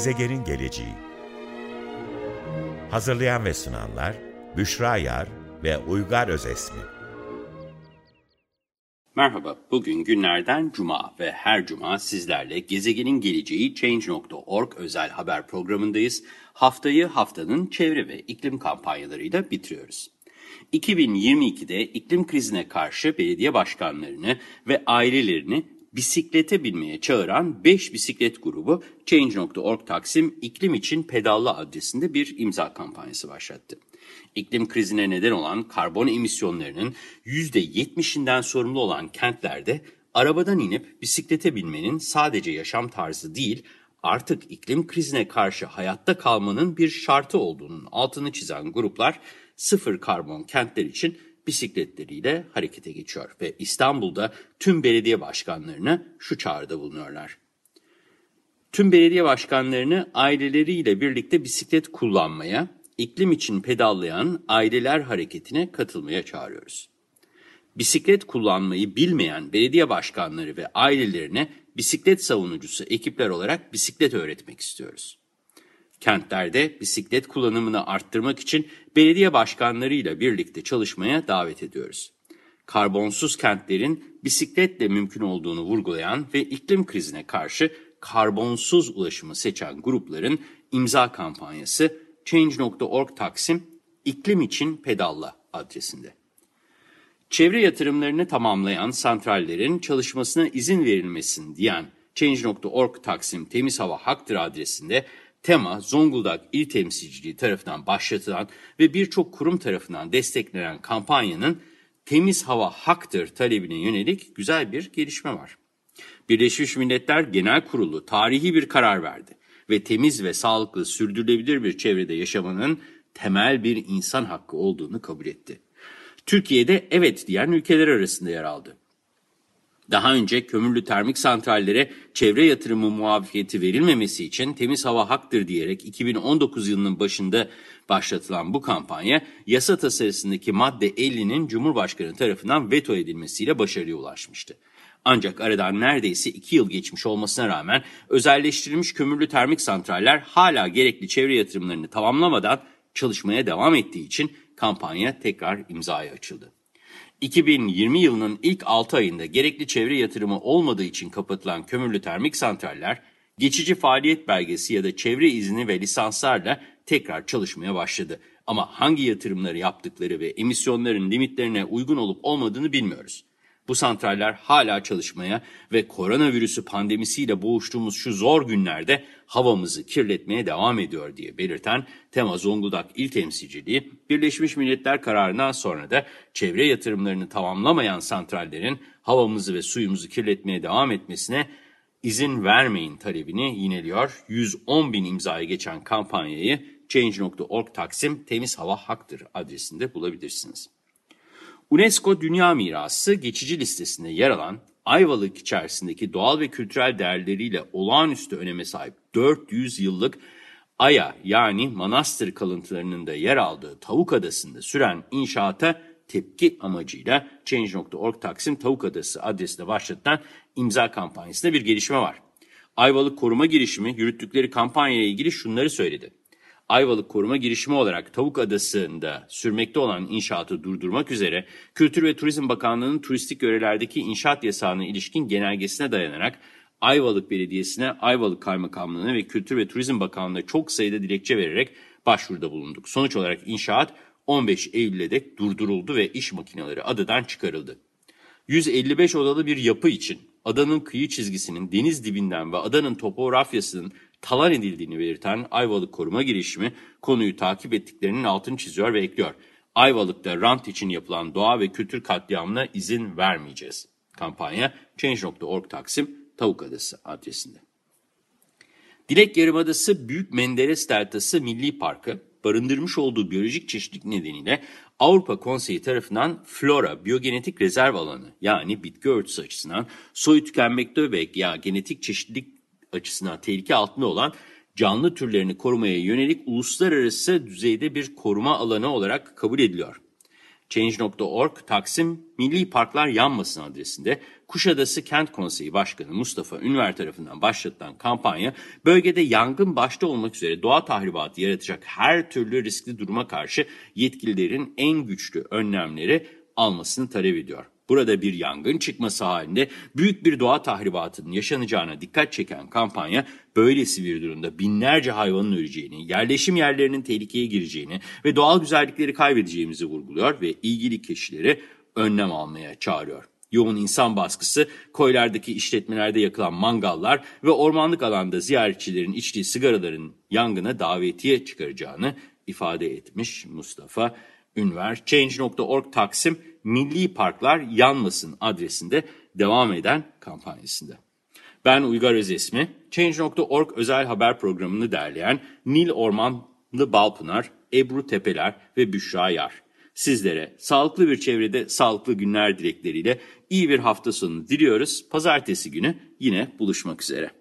Gezegenin geleceği Hazırlayan ve sunanlar Büşra Yar ve Uygar Özesmi Merhaba, bugün günlerden cuma ve her cuma sizlerle gezegenin geleceği Change.org özel haber programındayız. Haftayı haftanın çevre ve iklim kampanyalarıyla bitiriyoruz. 2022'de iklim krizine karşı belediye başkanlarını ve ailelerini bisiklete binmeye çağıran 5 bisiklet grubu Change.org Taksim İklim için Pedalla adresinde bir imza kampanyası başlattı. İklim krizine neden olan karbon emisyonlarının %70'inden sorumlu olan kentlerde arabadan inip bisiklete binmenin sadece yaşam tarzı değil, artık iklim krizine karşı hayatta kalmanın bir şartı olduğunun altını çizen gruplar sıfır karbon kentler için bisikletleriyle harekete geçiyor ve İstanbul'da tüm belediye başkanlarına şu çağrıda bulunuyorlar. Tüm belediye başkanlarını aileleriyle birlikte bisiklet kullanmaya, iklim için pedallayan aileler hareketine katılmaya çağırıyoruz. Bisiklet kullanmayı bilmeyen belediye başkanları ve ailelerine bisiklet savunucusu ekipler olarak bisiklet öğretmek istiyoruz. Kentlerde bisiklet kullanımını arttırmak için belediye başkanlarıyla birlikte çalışmaya davet ediyoruz. Karbonsuz kentlerin bisikletle mümkün olduğunu vurgulayan ve iklim krizine karşı karbonsuz ulaşımı seçen grupların imza kampanyası Change.org Taksim İklim için Pedalla adresinde. Çevre yatırımlarını tamamlayan santrallerin çalışmasına izin verilmesin diyen Change.org Taksim Temiz Hava Haktır adresinde tema Zonguldak İl Temsilciliği tarafından başlatılan ve birçok kurum tarafından desteklenen kampanyanın temiz hava haktır talebine yönelik güzel bir gelişme var. Birleşmiş Milletler Genel Kurulu tarihi bir karar verdi ve temiz ve sağlıklı sürdürülebilir bir çevrede yaşamanın temel bir insan hakkı olduğunu kabul etti. Türkiye'de evet diyen ülkeler arasında yer aldı. Daha önce kömürlü termik santrallere çevre yatırımı muafiyeti verilmemesi için temiz hava haktır diyerek 2019 yılının başında başlatılan bu kampanya yasa tasarısındaki madde 50'nin Cumhurbaşkanı tarafından veto edilmesiyle başarıya ulaşmıştı. Ancak aradan neredeyse 2 yıl geçmiş olmasına rağmen özelleştirilmiş kömürlü termik santraller hala gerekli çevre yatırımlarını tamamlamadan çalışmaya devam ettiği için kampanya tekrar imzaya açıldı. 2020 yılının ilk 6 ayında gerekli çevre yatırımı olmadığı için kapatılan kömürlü termik santraller, geçici faaliyet belgesi ya da çevre izni ve lisanslarla tekrar çalışmaya başladı. Ama hangi yatırımları yaptıkları ve emisyonların limitlerine uygun olup olmadığını bilmiyoruz. Bu santraller hala çalışmaya ve koronavirüsü pandemisiyle boğuştuğumuz şu zor günlerde havamızı kirletmeye devam ediyor diye belirten Tema Zonguldak İl Temsilciliği, Birleşmiş Milletler kararından sonra da çevre yatırımlarını tamamlamayan santrallerin havamızı ve suyumuzu kirletmeye devam etmesine izin vermeyin talebini yineliyor. 110 bin imzaya geçen kampanyayı Change.org Taksim Temiz Hava Haktır adresinde bulabilirsiniz. UNESCO Dünya Mirası geçici listesinde yer alan Ayvalık içerisindeki doğal ve kültürel değerleriyle olağanüstü öneme sahip 400 yıllık Aya yani manastır kalıntılarının da yer aldığı Tavuk Adası'nda süren inşaata tepki amacıyla Change.org Taksim Tavuk Adası adresinde başlatılan imza kampanyasında bir gelişme var. Ayvalık koruma girişimi yürüttükleri kampanyayla ilgili şunları söyledi. Ayvalık koruma girişimi olarak Tavuk Adası'nda sürmekte olan inşaatı durdurmak üzere Kültür ve Turizm Bakanlığı'nın turistik yörelerdeki inşaat yasağına ilişkin genelgesine dayanarak Ayvalık Belediyesi'ne, Ayvalık Kaymakamlığı'na ve Kültür ve Turizm Bakanlığı'na çok sayıda dilekçe vererek başvuruda bulunduk. Sonuç olarak inşaat 15 Eylül'e dek durduruldu ve iş makineleri adadan çıkarıldı. 155 odalı bir yapı için adanın kıyı çizgisinin deniz dibinden ve adanın topografyasının talan edildiğini belirten Ayvalık koruma girişimi konuyu takip ettiklerinin altını çiziyor ve ekliyor. Ayvalık'ta rant için yapılan doğa ve kültür katliamına izin vermeyeceğiz. Kampanya Change.org Taksim Tavuk Adası adresinde. Dilek Yarımadası Büyük Menderes Deltası Milli Parkı barındırmış olduğu biyolojik çeşitlilik nedeniyle Avrupa Konseyi tarafından Flora Biyogenetik Rezerv Alanı yani bitki örtüsü açısından soyu tükenmekte ve ya genetik çeşitlilik açısından tehlike altında olan canlı türlerini korumaya yönelik uluslararası düzeyde bir koruma alanı olarak kabul ediliyor. Change.org Taksim Milli Parklar Yanmasın adresinde Kuşadası Kent Konseyi Başkanı Mustafa Ünver tarafından başlatılan kampanya, bölgede yangın başta olmak üzere doğa tahribatı yaratacak her türlü riskli duruma karşı yetkililerin en güçlü önlemleri almasını talep ediyor. Burada bir yangın çıkması halinde büyük bir doğa tahribatının yaşanacağına dikkat çeken kampanya, böylesi bir durumda binlerce hayvanın öleceğini, yerleşim yerlerinin tehlikeye gireceğini ve doğal güzellikleri kaybedeceğimizi vurguluyor ve ilgili kişileri önlem almaya çağırıyor. Yoğun insan baskısı, koylardaki işletmelerde yakılan mangallar ve ormanlık alanda ziyaretçilerin içtiği sigaraların yangına davetiye çıkaracağını ifade etmiş Mustafa Ünver. Change.org Taksim Milli Parklar Yanmasın adresinde devam eden kampanyasında. Ben Uygar Özesmi, Change.org özel haber programını derleyen Nil Ormanlı Balpınar, Ebru Tepeler ve Büşra Yar. Sizlere sağlıklı bir çevrede sağlıklı günler dilekleriyle iyi bir hafta sonu diliyoruz. Pazartesi günü yine buluşmak üzere.